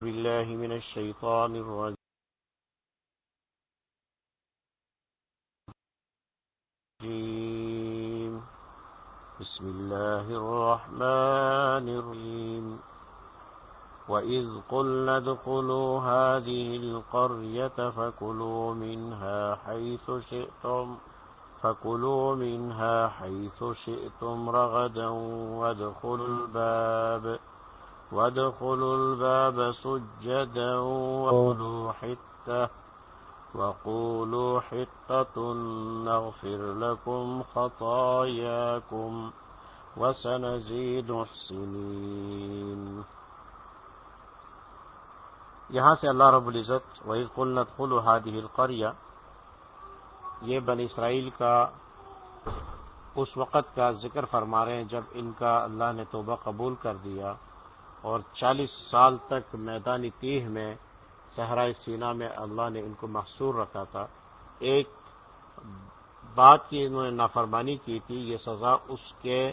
بالله من الشيطان الرجيم. بسم الله الرحمن الرحيم. وإذ قلنا ادخلوا هذه القرية فكلوا منها حيث شئتم، فكلوا منها حيث شئتم رغدا وادخلوا الباب وادخلوا الباب سجدا وقولوا حتة وقولوا حتة نغفر لكم خطاياكم وسنزيد محسنين. یہاں سے اللہ رب العزت وحید قلت قل الحادی القریہ یہ بن اسرائیل کا اس وقت کا ذکر فرما رہے ہیں جب ان کا اللہ نے توبہ قبول کر دیا۔ اور چالیس سال تک میدانی تیہ میں صحرائے سینا میں اللہ نے ان کو محصور رکھا تھا۔ ایک بات کی انہوں نے نافرمانی کی تھی، یہ سزا اس کے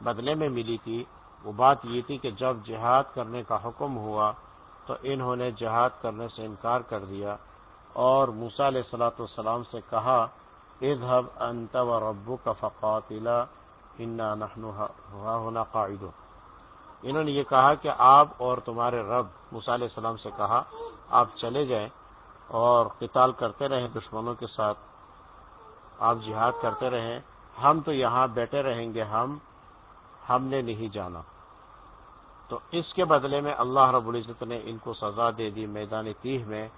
بدلے میں ملی تھی۔ وہ بات یہ تھی کہ جب جہاد کرنے کا حکم ہوا تو انہوں نے جہاد کرنے سے انکار کر دیا اور موسا علیہ السلاۃ والسلام سے کہا ادب انت و ربو کا فقاتلا۔ ہونا قائد انہوں نے یہ کہا کہ آپ اور تمہارے رب، موسیٰ علیہ السلام سے کہا، آپ چلے جائیں اور قتال کرتے رہیں دشمنوں کے ساتھ۔ آپ جہاد کرتے رہیں۔ ہم تو یہاں بیٹھے رہیں گے، ہم ہم نے نہیں جانا۔ تو اس کے بدلے میں اللہ رب العزت نے ان کو سزا دے دی میدان تیہ میں،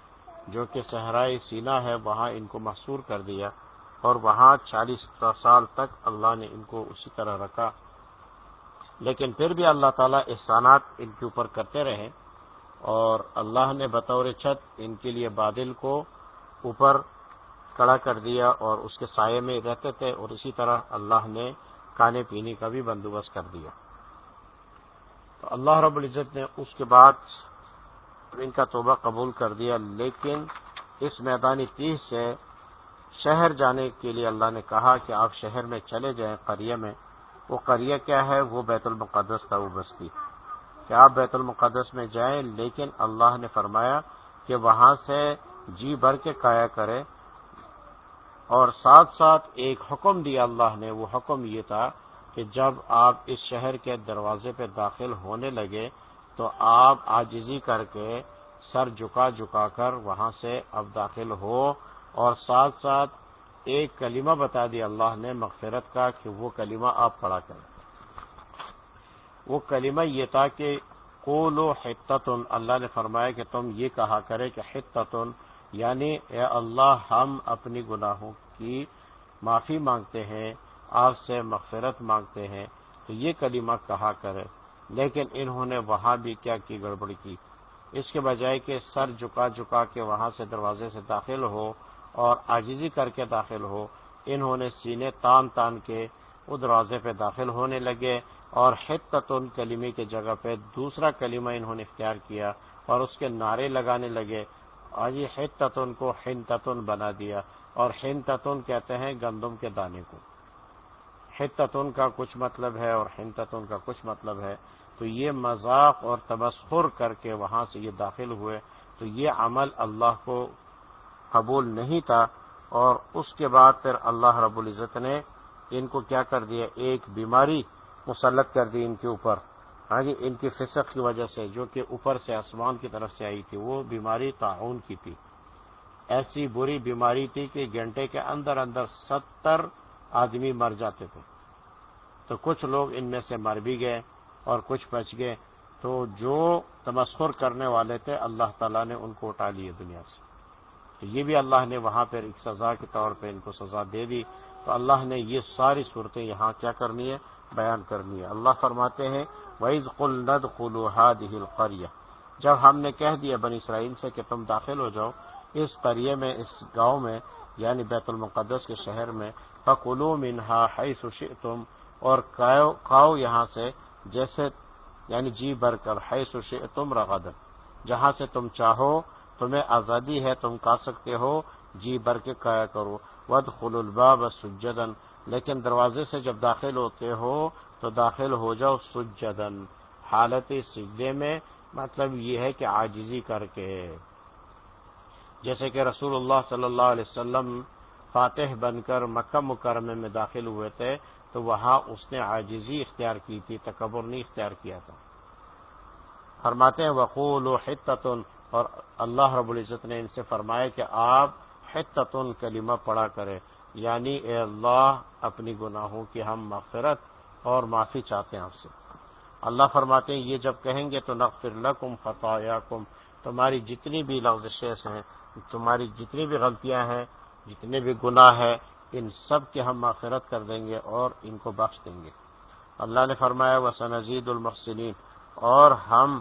جو کہ صحرائی سینا ہے، وہاں ان کو محصور کر دیا۔ اور وہاں چالیس سال تک اللہ نے ان کو اسی طرح رکھا۔ لیکن پھر بھی اللہ تعالیٰ احسانات ان کے اوپر کرتے رہے اور اللہ نے بطور چھت ان کے لیے بادل کو اوپر کڑا کر دیا اور اس کے سائے میں رہتے تھے اور اسی طرح اللہ نے کھانے پینے کا بھی بندوبست کر دیا۔ تو اللہ رب العزت نے اس کے بعد ان کا توبہ قبول کر دیا، لیکن اس میدانی تیس سے شہر جانے کے لیے اللہ نے کہا کہ آپ شہر میں چلے جائیں قریہ میں۔ وہ قریہ کیا ہے؟ وہ بیت المقدس کا وہ بستی کہ آپ بیت المقدس میں جائیں، لیکن اللہ نے فرمایا کہ وہاں سے جی بھر کے کایا کرے۔ اور ساتھ ساتھ ایک حکم دیا اللہ نے، وہ حکم یہ تھا کہ جب آپ اس شہر کے دروازے پہ داخل ہونے لگے، تو آپ آجزی کر کے سر جکا جکا کر وہاں سے اب داخل ہو۔ اور ساتھ ساتھ ایک کلمہ بتا دیا اللہ نے مغفرت کا کہ وہ کلمہ آپ پڑھا کریں۔ وہ کلمہ یہ تھا کہ کولو حتتن اللہ نے فرمایا کہ تم یہ کہا کرے کہ حتتن یعنی اے اللہ ہم اپنی گناہوں کی معافی مانگتے ہیں، آپ سے مغفرت مانگتے ہیں، تو یہ کلمہ کہا کرے۔ لیکن انہوں نے وہاں بھی کیا کی گڑبڑ کی؟ اس کے بجائے کہ سر جکا جکا کے وہاں سے دروازے سے داخل ہو اور آجزی کر کے داخل ہو۔ انہوں نے سینے تان تان کے وہ دروازے پہ داخل ہونے لگے اور حتتن کلیمے کی جگہ پہ دوسرا کلمہ انہوں نے اختیار کیا اور اس کے نعرے لگانے لگے۔ آج یہ حتتن کو ہن بنا دیا اور ہن کہتے ہیں گندم کے دانے کو۔ حتتن کا کچھ مطلب ہے اور ہنتتن کا کچھ مطلب ہے۔ تو یہ مذاق اور تبصر کر کے وہاں سے یہ داخل ہوئے۔ تو یہ عمل اللہ کو قبول نہیں تھا اور اس کے بعد پھر اللہ رب العزت نے ان کو کیا کر دیا؟ ایک بیماری مسلط کر دی ان کے اوپر۔ ہاں جی ان کی فسق کی وجہ سے جو کہ اوپر سے آسمان کی طرف سے آئی تھی، وہ بیماری تعاون کی تھی۔ ایسی بری بیماری تھی کہ گھنٹے کے اندر اندر ستر آدمی مر جاتے تھے۔ تو کچھ لوگ ان میں سے مر بھی گئے اور کچھ بچ گئے۔ تو جو تمسخر کرنے والے تھے، اللہ تعالیٰ نے ان کو اٹھا لیے دنیا سے۔ تو یہ بھی اللہ نے وہاں پہ ایک سزا کے طور پہ ان کو سزا دے دی، تو اللہ نے یہ ساری صورتیں یہاں کیا کرنی ہے بیان کرنی ہے اللہ فرماتے ہیں ویز قل ند قلوحاد جب ہم نے کہہ دیا بنی اسرائیل سے کہ تم داخل ہو جاؤ اس قریے میں، اس گاؤں میں یعنی بیت المقدس کے شہر میں فکلو منہا ہائی سشی تم اور کھاؤ یہاں سے جیسے یعنی جی بھر کر ہے سشی تم رغد جہاں سے تم چاہو تمہیں آزادی ہے، تم کھا سکتے ہو جی بھر کے کھایا کرو۔ ود خل الباب سجدن لیکن دروازے سے جب داخل ہوتے ہو، تو داخل ہو جاؤ سجدن حالت سجدے میں مطلب یہ ہے کہ آجزی کر کے۔ جیسے کہ رسول اللہ صلی اللہ علیہ وسلم فاتح بن کر مکہ مکرمے میں داخل ہوئے تھے، تو وہاں اس نے آجزی اختیار کی تھی، تکبر نہیں اختیار کیا تھا۔ فرماتے ہیں وقول و حتتن اور اللہ رب العزت نے ان سے فرمایا کہ آپ حتتن کلمہ پڑا کرے یعنی اے اللہ اپنی گناہوں کی ہم مغفرت اور معافی چاہتے ہیں آپ سے۔ اللہ فرماتے ہیں، یہ جب کہیں گے تو نغفر لکم خطایا تمہاری جتنی بھی لغزشیں ہیں، تمہاری جتنی بھی غلطیاں ہیں، جتنے بھی گناہ ہیں، ان سب کے ہم مغفرت کر دیں گے اور ان کو بخش دیں گے۔ اللہ نے فرمایا وہ سنزید المحسنین اور ہم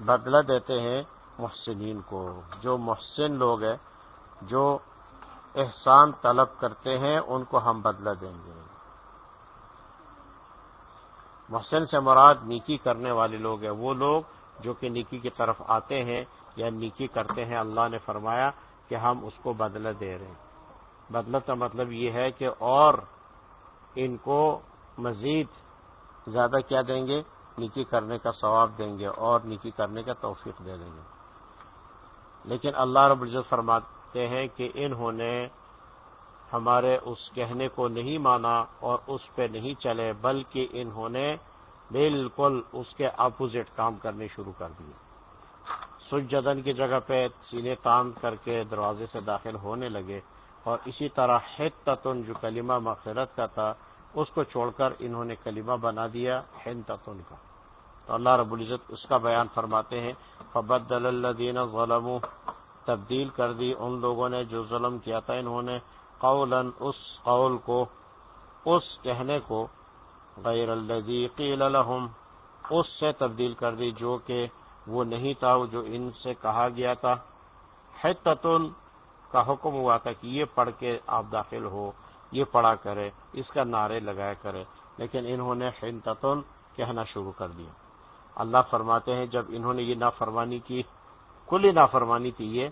بدلہ دیتے ہیں محسنین کو۔ جو محسن لوگ ہیں، جو احسان طلب کرتے ہیں، ان کو ہم بدلہ دیں گے۔ محسن سے مراد نیکی کرنے والے لوگ ہیں۔ وہ لوگ جو کہ نیکی کی طرف آتے ہیں یا نیکی کرتے ہیں، اللہ نے فرمایا کہ ہم اس کو بدلہ دے رہے ہیں۔ بدلہ کا مطلب یہ ہے کہ اور ان کو مزید زیادہ کیا دیں گے؟ نیکی کرنے کا ثواب دیں گے اور نیکی کرنے کا توفیق دے دیں گے۔ لیکن اللہ رب العزت فرماتے ہیں کہ انہوں نے ہمارے اس کہنے کو نہیں مانا اور اس پہ نہیں چلے، بلکہ انہوں نے بالکل اس کے اپوزٹ کام کرنے شروع کر دیے۔ سجدن کی جگہ پہ سینے تان کر کے دروازے سے داخل ہونے لگے اور اسی طرح ہت تتن جو کلمہ مغفرت کا تھا، اس کو چھوڑ کر انہوں نے کلمہ بنا دیا ہند تتن کا۔ تو اللہ رب العزت اس کا بیان فرماتے ہیں فبد اللہ ظلم تبدیل کر دی ان لوگوں نے جو ظلم کیا تھا انہوں نے قولا اس قول کو، اس کہنے کو، غیر الذي قیل لهم اس سے تبدیل کر دی جو کہ وہ نہیں تھا جو ان سے کہا گیا تھا۔ حتتن کا حکم ہوا تھا کہ یہ پڑھ کے آپ داخل ہو، یہ پڑھا کرے، اس کا نعرے لگایا کرے، لیکن انہوں نے حنتتن کہنا شروع کر دیا۔ اللہ فرماتے ہیں، جب انہوں نے یہ نافرمانی کی کلی نافرمانی تھی یہ،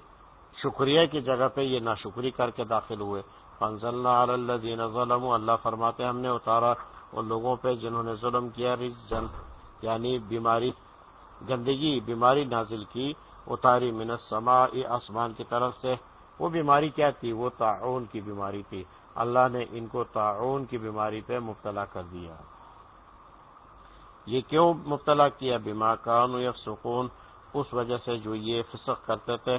شکریہ کی جگہ پہ یہ ناشکری کر کے داخل ہوئے۔ فنزل اللہ دین ظلم اللہ فرماتے ہم نے اتارا ان لوگوں پہ جنہوں نے ظلم کیا رجن یعنی بیماری، گندگی، بیماری نازل کی، اتاری من السماء، آسمان کی طرف سے۔ وہ بیماری کیا تھی؟ وہ تعاون کی بیماری تھی۔ اللہ نے ان کو تعاون کی بیماری پہ مبتلا کر دیا۔ یہ کیوں مبتلا کیا؟ بیما کان یا سکون اس وجہ سے جو یہ فسق کرتے تھے۔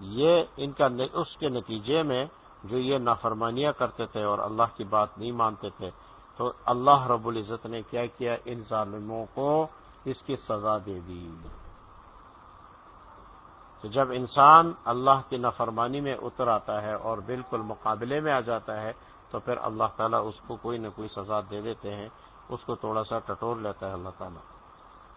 یہ ان کا اس کے نتیجے میں جو یہ نافرمانیاں کرتے تھے اور اللہ کی بات نہیں مانتے تھے۔ تو اللہ رب العزت نے کیا کیا؟ ان ظالموں کو اس کی سزا دے دی۔ تو جب انسان اللہ کی نافرمانی میں اتر آتا ہے اور بالکل مقابلے میں آ جاتا ہے، تو پھر اللہ تعالیٰ اس کو کوئی نہ کوئی سزا دے دیتے ہیں۔ اس کو تھوڑا سا ٹٹور لیتا ہے اللہ تعالیٰ۔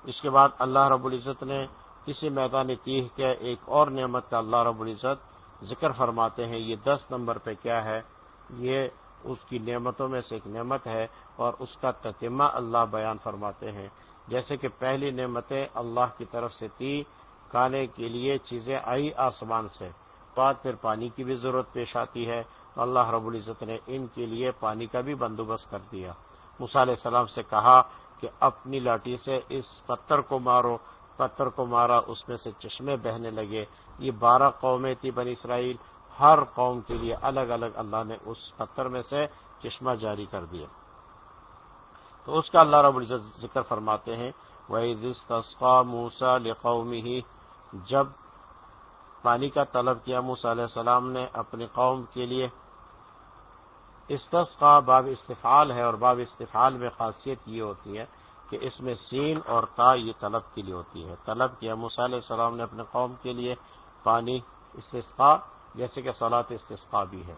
اس کے بعد اللہ رب العزت نے کسی میدان تیہ کے ایک اور نعمت کا اللہ رب العزت ذکر فرماتے ہیں۔ یہ دس نمبر پہ کیا ہے؟ یہ اس کی نعمتوں میں سے ایک نعمت ہے اور اس کا تتمہ اللہ بیان فرماتے ہیں۔ جیسے کہ پہلی نعمتیں اللہ کی طرف سے تھی، کھانے کے لیے چیزیں آئی آسمان سے۔ بعد پھر پانی کی بھی ضرورت پیش آتی ہے۔ اللہ رب العزت نے ان کے لیے پانی کا بھی بندوبست کر دیا۔ علیہ السلام سے کہا کہ اپنی لاٹھی سے اس پتھر کو مارو، پتھر کو مارا، اس میں سے چشمے بہنے لگے۔ یہ بارہ قومیں تھی بنی اسرائیل۔ ہر قوم کے لیے الگ الگ اللہ نے اس پتھر میں سے چشمہ جاری کر دیا۔ تو اس کا اللہ رب العزت ذکر فرماتے ہیں وہ موسا لقومی ہی جب پانی کا طلب کیا موسا علیہ السلام نے اپنی قوم کے لیے استسقا، باب استفال ہے اور باب استفال میں خاصیت یہ ہوتی ہے کہ اس میں سین اور تا یہ طلب کے لیے ہوتی ہے۔ طلب کیا، موسیٰ علیہ السلام نے اپنے قوم کے لیے پانی استسقا، جیسے کہ سولاد استسقا بھی ہے۔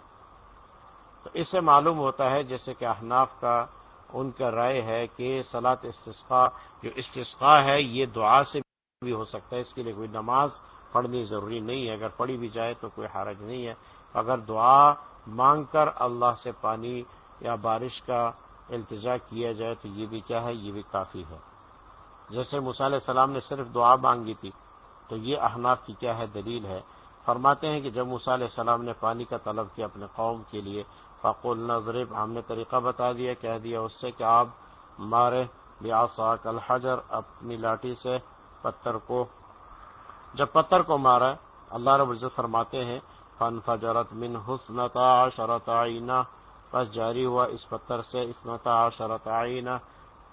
تو اس سے معلوم ہوتا ہے، جیسے کہ احناف کا، ان کا رائے ہے کہ سلاد استسقا، جو استسقا ہے، یہ دعا سے بھی ہو سکتا ہے۔ اس کے لیے کوئی نماز پڑھنی ضروری نہیں ہے۔ اگر پڑھی بھی جائے تو کوئی حرج نہیں ہے۔ اگر دعا مانگ کر اللہ سے پانی یا بارش کا التجا کیا جائے تو یہ بھی کیا ہے؟ یہ بھی کافی ہے۔ جیسے علیہ السلام نے صرف دعا مانگی تھی، تو یہ احناف کی کیا ہے؟ دلیل ہے۔ فرماتے ہیں کہ جب علیہ السلام نے پانی کا طلب کیا اپنے قوم کے لیے فق النظرب ہم نے طریقہ بتا دیا، کہہ دیا اس سے کہ آپ مارے بیاسا کل حجر اپنی لاٹھی سے پتھر کو، جب پتھر کو مارا، اللہ رب العزت فرماتے ہیں فانفجرت من حسنتا شرط آئینہ بس جاری ہوا اس پتھر سے اسنتا شرط آئینہ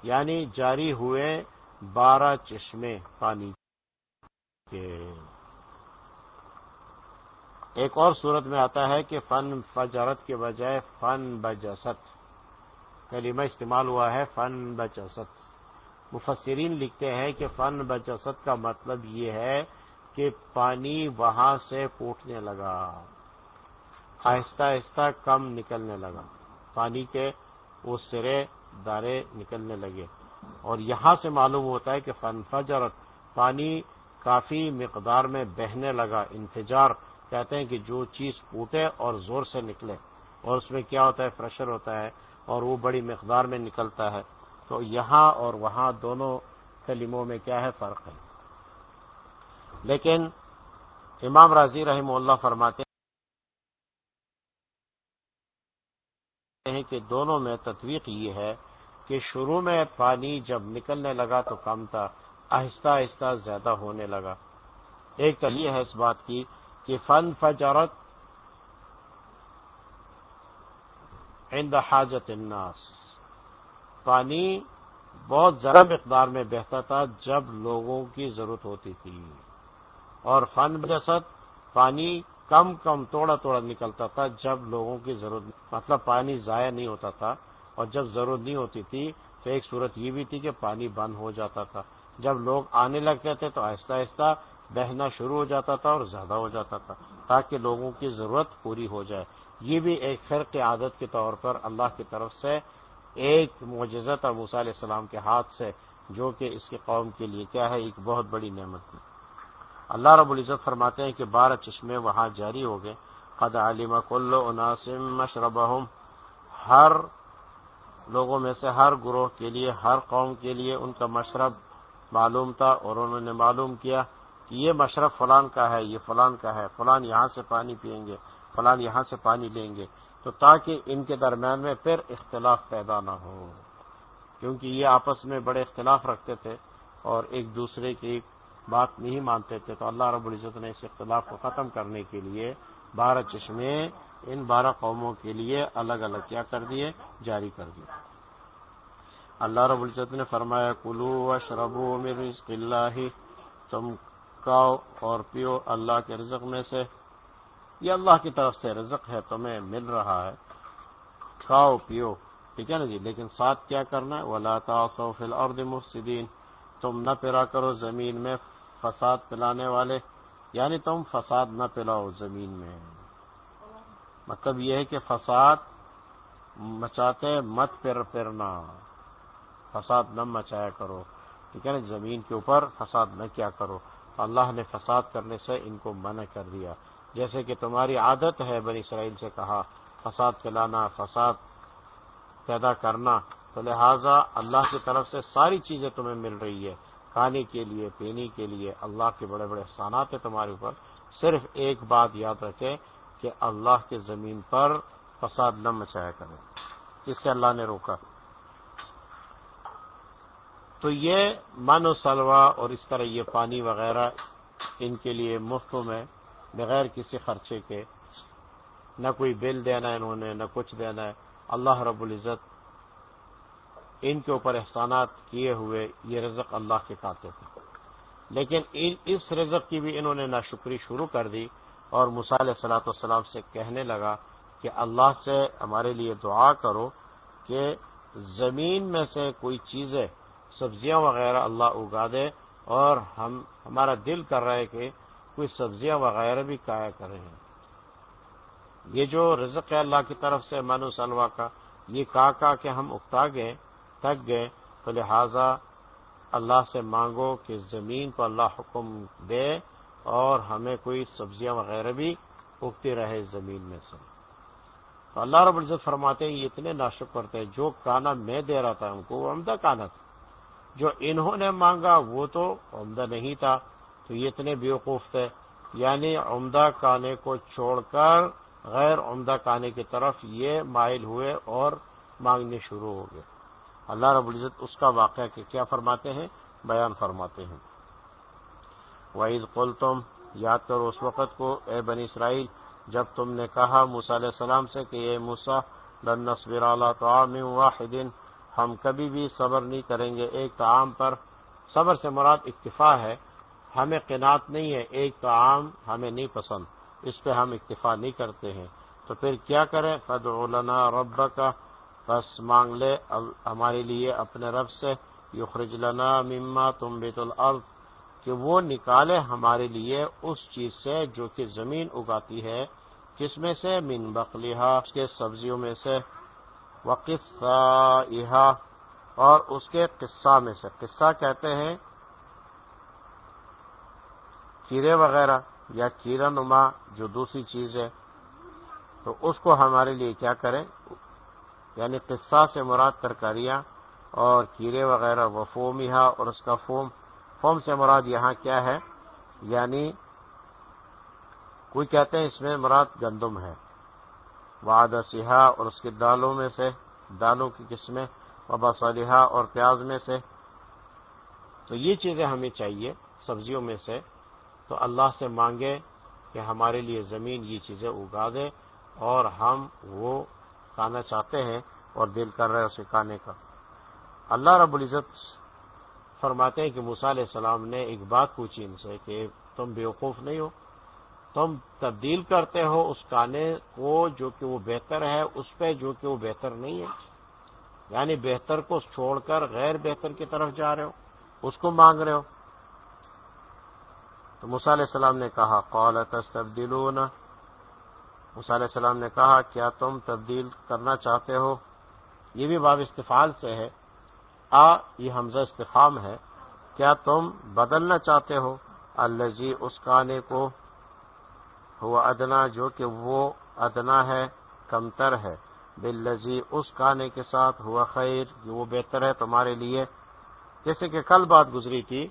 یعنی جاری ہوئے بارہ چشمے پانی کے۔ ایک اور صورت میں آتا ہے کہ فن فجرت کے بجائے فن بجست کلمہ استعمال ہوا ہے فن بجست مفسرین لکھتے ہیں کہ فن بجست کا مطلب یہ ہے کہ پانی وہاں سے پوٹنے لگا۔ آہستہ آہستہ کم نکلنے لگا۔ پانی کے وہ سرے دارے نکلنے لگے۔ اور یہاں سے معلوم ہوتا ہے کہ فنفجرت پانی کافی مقدار میں بہنے لگا انتظار کہتے ہیں کہ جو چیز پوٹے اور زور سے نکلے۔ اور اس میں کیا ہوتا ہے؟ پریشر ہوتا ہے اور وہ بڑی مقدار میں نکلتا ہے۔ تو یہاں اور وہاں دونوں کلموں میں کیا ہے؟ فرق ہے۔ لیکن امام راضی رحم اللہ فرماتے ہیں کہ دونوں میں تطویق یہ ہے کہ شروع میں پانی جب نکلنے لگا تو کم تھا، آہستہ آہستہ زیادہ ہونے لگا۔ ایک تو یہ ہے اس بات کی کہ فن فجرت عند حاجت الناس۔ پانی بہت زیادہ مقدار میں بہتا تھا جب لوگوں کی ضرورت ہوتی تھی۔ اور فن بجست پانی کم کم توڑا توڑا نکلتا تھا جب لوگوں کی ضرورت مطلب پانی ضائع نہیں ہوتا تھا اور جب ضرورت نہیں ہوتی تھی تو ایک صورت یہ بھی تھی کہ پانی بند ہو جاتا تھا۔ جب لوگ آنے لگتے تھے تو آہستہ آہستہ بہنا شروع ہو جاتا تھا اور زیادہ ہو جاتا تھا تاکہ لوگوں کی ضرورت پوری ہو جائے۔ یہ بھی ایک فرق عادت کے طور پر اللہ کی طرف سے ایک معجزت اور موسیٰ علیہ السلام کے ہاتھ سے، جو کہ اس کے قوم کے لیے کیا ہے، ایک بہت بڑی نعمت تھی۔ اللہ رب العزت فرماتے ہیں کہ بارہ چشمے وہاں جاری ہو گئے۔ قد علم کل عناسم مشربہم ہر لوگوں میں سے ہر گروہ کے لیے، ہر قوم کے لیے ان کا مشرب معلوم تھا اور انہوں نے معلوم کیا کہ یہ مشرب فلان کا ہے، یہ فلان کا ہے، فلان یہاں سے پانی پئیں گے، فلان یہاں سے پانی لیں گے۔ تو تاکہ ان کے درمیان میں پھر اختلاف پیدا نہ ہو۔ کیونکہ یہ آپس میں بڑے اختلاف رکھتے تھے اور ایک دوسرے کی بات نہیں مانتے تھے، تو اللہ رب العزت نے اس اختلاف کو ختم کرنے کے لیے بارہ چشمے ان بارہ قوموں کے لیے الگ الگ کیا کر دیے؟ جاری کر دیے۔ اللہ رب العزت نے فرمایا کلو و شربو رزق اللہ. تم کاؤ اور پیو اللہ کے رزق میں سے۔ یہ اللہ کی طرف سے رزق ہے، تمہیں مل رہا ہے۔ کھاؤ، پیو، ٹھیک ہے نا جی؟ لیکن ساتھ کیا کرنا ہے؟ ولا فل اور مفصدین تم نہ پھرا کرو زمین میں فساد پلانے والے یعنی تم فساد نہ پلاؤ زمین میں۔ مطلب یہ ہے کہ فساد مچاتے مت پھر پھرنا۔ فساد نہ مچایا کرو، ٹھیک ہے نا؟ زمین کے اوپر فساد نہ کیا کرو۔ اللہ نے فساد کرنے سے ان کو منع کر دیا۔ جیسے کہ تمہاری عادت ہے بنی اسرائیل سے کہا، فساد پھیلانا، فساد پیدا کرنا۔ تو لہذا اللہ کی طرف سے ساری چیزیں تمہیں مل رہی ہے۔ کھانے کے لیے، پینے کے لیے، اللہ کے بڑے بڑے احسانات ہیں تمہارے اوپر۔ صرف ایک بات یاد رکھے کہ اللہ کے زمین پر فساد نہ مچایا کرے اس سے اللہ نے روکا۔ تو یہ من و سلوا اور اس طرح یہ پانی وغیرہ ان کے لیے مفت میں بغیر کسی خرچے کے۔ نہ کوئی بل دینا ہے انہوں نے، نہ کچھ دینا ہے۔ اللہ رب العزت ان کے اوپر احسانات کیے ہوئے یہ رزق اللہ کے کاتے تھے۔ لیکن اس رزق کی بھی انہوں نے ناشکری شروع کر دی اور مثال صلاح والسلام سے کہنے لگا کہ اللہ سے ہمارے لیے دعا کرو کہ زمین میں سے کوئی چیزیں، سبزیاں وغیرہ اللہ اگا دے اور ہم ہمارا دل کر رہا ہے کہ کوئی سبزیاں وغیرہ بھی کایا کریں یہ جو رزق ہے اللہ کی طرف سے منو سلوا کا، یہ کا کہ ہم اکتا گئے تک گئے تو لہذا اللہ سے مانگو کہ زمین کو اللہ حکم دے اور ہمیں کوئی سبزیاں وغیرہ بھی اگتی رہے زمین میں سے۔ تو اللہ رب العزت فرماتے ہیں، یہ اتنے ناشک کرتے ہیں، جو کانا میں دے رہا تھا ان کو، وہ عمدہ کانا تھا۔ جو انہوں نے مانگا، وہ تو عمدہ نہیں تھا۔ تو یہ اتنے بیوقوف تھے۔ یعنی عمدہ کانے کو چھوڑ کر غیر عمدہ کانے کی طرف یہ مائل ہوئے اور مانگنے شروع ہو گئے۔ اللہ رب العزت اس کا واقعہ کہ کیا فرماتے ہیں؟ بیان فرماتے ہیں۔ وعید قل تم یاد کرو اس وقت کو، اے بنی اسرائیل، جب تم نے کہا موسا علیہ السلام سے کہ اے موسا لنصبر اللہ تعام واحد، ہم کبھی بھی صبر نہیں کریں گے ایک تعام پر۔ صبر سے مراد اکتفا ہے۔ ہمیں قناط نہیں ہے، ایک تعام ہمیں نہیں پسند۔ اس پہ ہم اکتفا نہیں کرتے ہیں۔ تو پھر کیا کریں؟ فد لنا رب کا بس مانگ لے ہمارے لیے اپنے رب سے، یخرج لنا مما تم بیت الارض، کہ وہ نکالے ہمارے لیے اس چیز سے جو کہ زمین اگاتی ہے کس میں سے من بقلیہ اس کے سبزیوں میں سے وقفہ اور اس کے قصہ میں سے۔ قصہ کہتے ہیں کیڑے وغیرہ یا کیڑا نما جو دوسری چیز ہے۔ تو اس کو ہمارے لیے کیا کریں؟ یعنی قصہ سے مراد ترکاریاں اور کیڑے وغیرہ، وہ فومیہ اور اس کا فوم فوم سے مراد یہاں کیا ہے؟ یعنی کوئی کہتے ہیں اس میں مراد گندم ہے۔ وعدہ سیاہ اور اس کی دالوں میں سے، دالوں کی قسمیں، وبا صالحہ اور پیاز میں سے۔ تو یہ چیزیں ہمیں چاہیے سبزیوں میں سے۔ تو اللہ سے مانگے کہ ہمارے لیے زمین یہ چیزیں اگا دے اور ہم وہ کھانا چاہتے ہیں اور دل کر رہے اسے کھانے کا۔ اللہ رب العزت فرماتے ہیں کہ موسا علیہ السلام نے ایک بات پوچھی ان سے کہ تم بیوقوف نہیں ہو؟ تم تبدیل کرتے ہو اس کانے کو جو کہ وہ بہتر ہے، اس پہ جو کہ وہ بہتر نہیں ہے۔ یعنی بہتر کو چھوڑ کر غیر بہتر کی طرف جا رہے ہو، اس کو مانگ رہے ہو۔ تو علیہ السلام نے کہا، قال تستبدلون علیہ السلام نے کہا، کیا تم تبدیل کرنا چاہتے ہو؟ یہ بھی باب استفال سے ہے۔ آ، یہ حمزہ استفام ہے۔ کیا تم بدلنا چاہتے ہو؟ الزی اس کانے کو۔ ہوا ادنا، جو کہ وہ ادنا ہے، کمتر ہے۔ بل اس کانے کے ساتھ ہوا خیر جو وہ بہتر ہے تمہارے لیے۔ جیسے کہ کل بات گزری تھی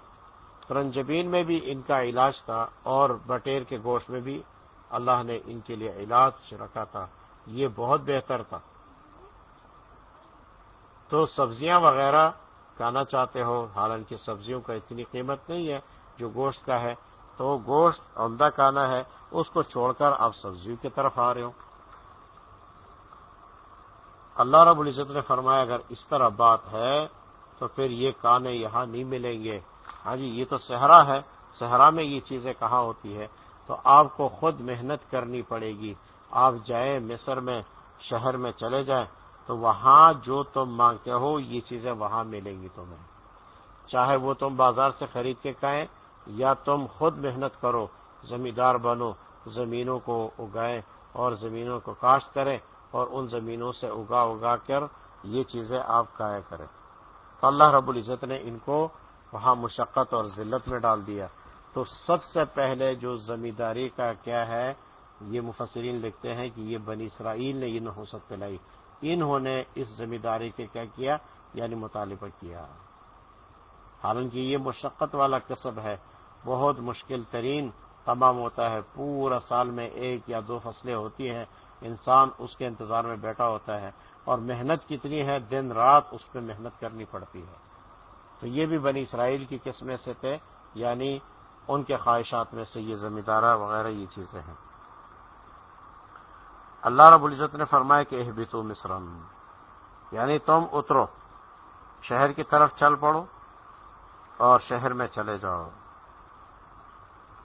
رنجبین میں بھی ان کا علاج تھا اور بٹیر کے گوشت میں بھی اللہ نے ان کے لیے علاج رکھا تھا، یہ بہت بہتر تھا۔ تو سبزیاں وغیرہ کھانا چاہتے ہو، حالانکہ سبزیوں کا اتنی قیمت نہیں ہے جو گوشت کا ہے، تو گوشت عمدہ کھانا ہے، اس کو چھوڑ کر آپ سبزیوں کی طرف آ رہے ہو۔ اللہ رب العزت نے فرمایا، اگر اس طرح بات ہے تو پھر یہ کانے یہاں نہیں ملیں گے۔ ہاں جی یہ تو صحرا ہے، صحرا میں یہ چیزیں کہاں ہوتی ہے؟ تو آپ کو خود محنت کرنی پڑے گی۔ آپ جائیں مصر میں، شہر میں چلے جائیں، تو وہاں جو تم مانگتے ہو، یہ چیزیں وہاں ملیں گی تمہیں۔ چاہے وہ تم بازار سے خرید کے کہیں یا تم خود محنت کرو، زمیندار بنو، زمینوں کو اگائیں اور زمینوں کو کاشت کریں اور ان زمینوں سے اگا اگا کر یہ چیزیں آپ کایا کریں۔ تو اللہ رب العزت نے ان کو وہاں مشقت اور ذلت میں ڈال دیا۔ تو سب سے پہلے جو زمینداری کا کیا ہے، یہ مفسرین لکھتے ہیں کہ یہ بنی اسرائیل نے یہ نحوست پلائی انہوں نے اس زمینداری کے کیا کیا؟ یعنی مطالبہ کیا۔ حالانکہ یہ مشقت والا کسب ہے، بہت مشکل ترین تمام ہوتا ہے۔ پورا سال میں ایک یا دو فصلیں ہوتی ہیں، انسان اس کے انتظار میں بیٹھا ہوتا ہے اور محنت کتنی ہے، دن رات اس پہ محنت کرنی پڑتی ہے۔ تو یہ بھی بنی اسرائیل کی قسمیں سے تھے یعنی ان کے خواہشات میں سے یہ زمیندارہ وغیرہ یہ چیزیں ہیں۔ اللہ رب العزت نے فرمایا کہ احبتو مصرم یعنی تم اترو، شہر کی طرف چل پڑو اور شہر میں چلے جاؤ۔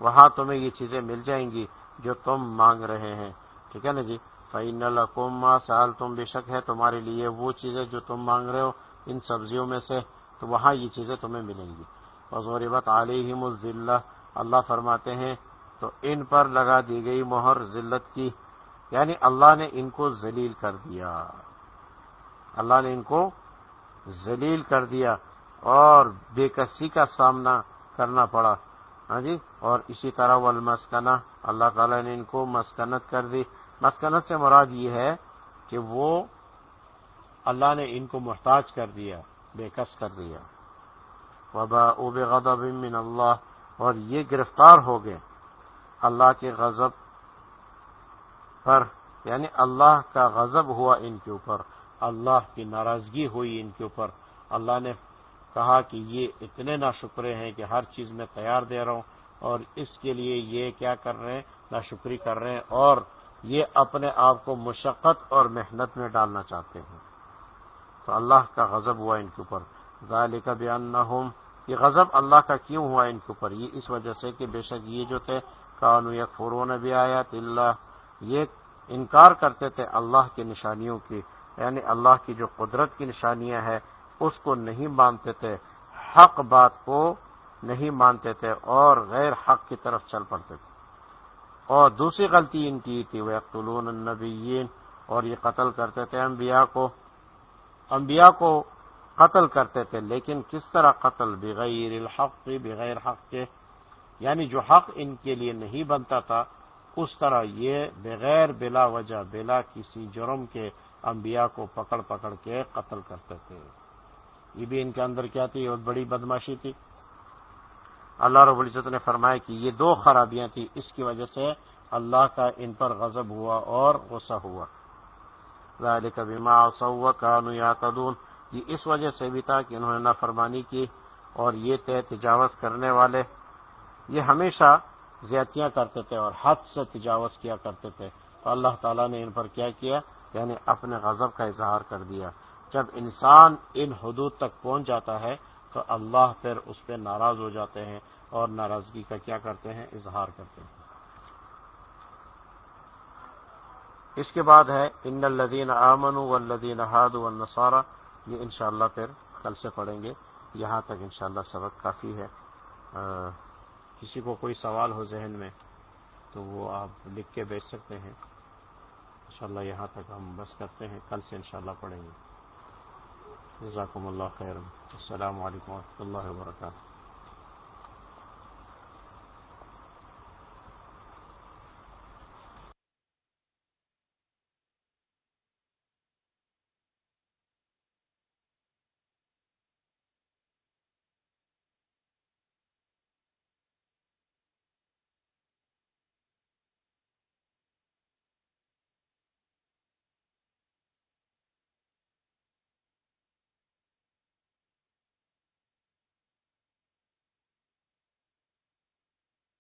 وہاں تمہیں یہ چیزیں مل جائیں گی جو تم مانگ رہے ہیں۔ ٹھیک ہے نا جی؟ فعین القما سال تم بے شک ہے تمہارے لیے وہ چیزیں جو تم مانگ رہے ہو ان سبزیوں میں سے، تو وہاں یہ چیزیں تمہیں ملیں گی۔ غوربت علیہم الزلہ اللہ فرماتے ہیں، تو ان پر لگا دی گئی مہر ذلت کی۔ یعنی اللہ نے ان کو ذلیل کر دیا۔ اللہ نے ان کو ذلیل کر دیا اور بے کسی کا سامنا کرنا پڑا۔ ہاں جی؟ اور اسی طرح وہ المسکنہ اللہ تعالی نے ان کو مسکنت کر دی۔ مسکنت سے مراد یہ ہے کہ وہ اللہ نے ان کو محتاج کر دیا بے کس کر دیا۔ وبا اوب غضب من اللہ اور یہ گرفتار ہو گئے۔ اللہ کے غضب پر یعنی اللہ کا غضب ہوا ان کے اوپر۔ اللہ کی ناراضگی ہوئی ان کے اوپر۔ اللہ نے کہا کہ یہ اتنے نا شکرے ہیں کہ ہر چیز میں تیار دے رہا ہوں اور اس کے لیے یہ کیا کر رہے ہیں؟ نا شکری کر رہے ہیں اور یہ اپنے آپ کو مشقت اور محنت میں ڈالنا چاہتے ہیں۔ تو اللہ کا غضب ہوا ان کے اوپر۔ ذالک کا بیان نہ یہ غضب اللہ کا کیوں ہوا ان کے اوپر؟ یہ اس وجہ سے کہ بے شک یہ جو تھے، کانو یک فرون بھی آیا اللہ، یہ انکار کرتے تھے اللہ کی نشانیوں کی یعنی اللہ کی جو قدرت کی نشانیاں ہیں، اس کو نہیں مانتے تھے، حق بات کو نہیں مانتے تھے اور غیر حق کی طرف چل پڑتے تھے۔ اور دوسری غلطی ان کی تھی وہ اختلون النبیین اور یہ قتل کرتے تھے انبیاء کو۔ انبیاء کو قتل کرتے تھے، لیکن کس طرح قتل؟ بغیر الحق، بغیر حق کے۔ یعنی جو حق ان کے لیے نہیں بنتا تھا، اس طرح یہ بغیر بلا وجہ، بلا کسی جرم کے انبیاء کو پکڑ پکڑ کے قتل کرتے تھے۔ یہ بھی ان کے اندر کیا تھی؟ اور بڑی بدماشی تھی۔ اللہ رب العزت نے فرمایا کہ یہ دو خرابیاں تھیں۔ اس کی وجہ سے اللہ کا ان پر غضب ہوا اور غصہ ہوا۔ ذالک بما عصوا كانوا يعتدون یہ اس وجہ سے بھی تھا کہ انہوں نے نافرمانی کی اور یہ طے تجاوز کرنے والے یہ ہمیشہ زیادتیاں کرتے تھے اور حد سے تجاوز کیا کرتے تھے۔ تو اللہ تعالیٰ نے ان پر کیا کیا؟ یعنی اپنے غضب کا اظہار کر دیا۔ جب انسان ان حدود تک پہنچ جاتا ہے تو اللہ پھر اس پہ ناراض ہو جاتے ہیں اور ناراضگی کا کیا کرتے ہیں؟ اظہار کرتے ہیں۔ اس کے بعد ہے، ان الدین امن و الدین احاد و نصارہ یہ انشاءاللہ پھر کل سے پڑھیں گے۔ یہاں تک انشاءاللہ سبق کافی ہے۔ کسی کو کوئی سوال ہو ذہن میں تو وہ آپ لکھ کے بیچ سکتے ہیں۔ انشاءاللہ یہاں تک ہم بس کرتے ہیں۔ کل سے انشاءاللہ پڑھیں گے۔ جزاکم اللہ خیر السلام علیکم و اللہ وبرکاتہ۔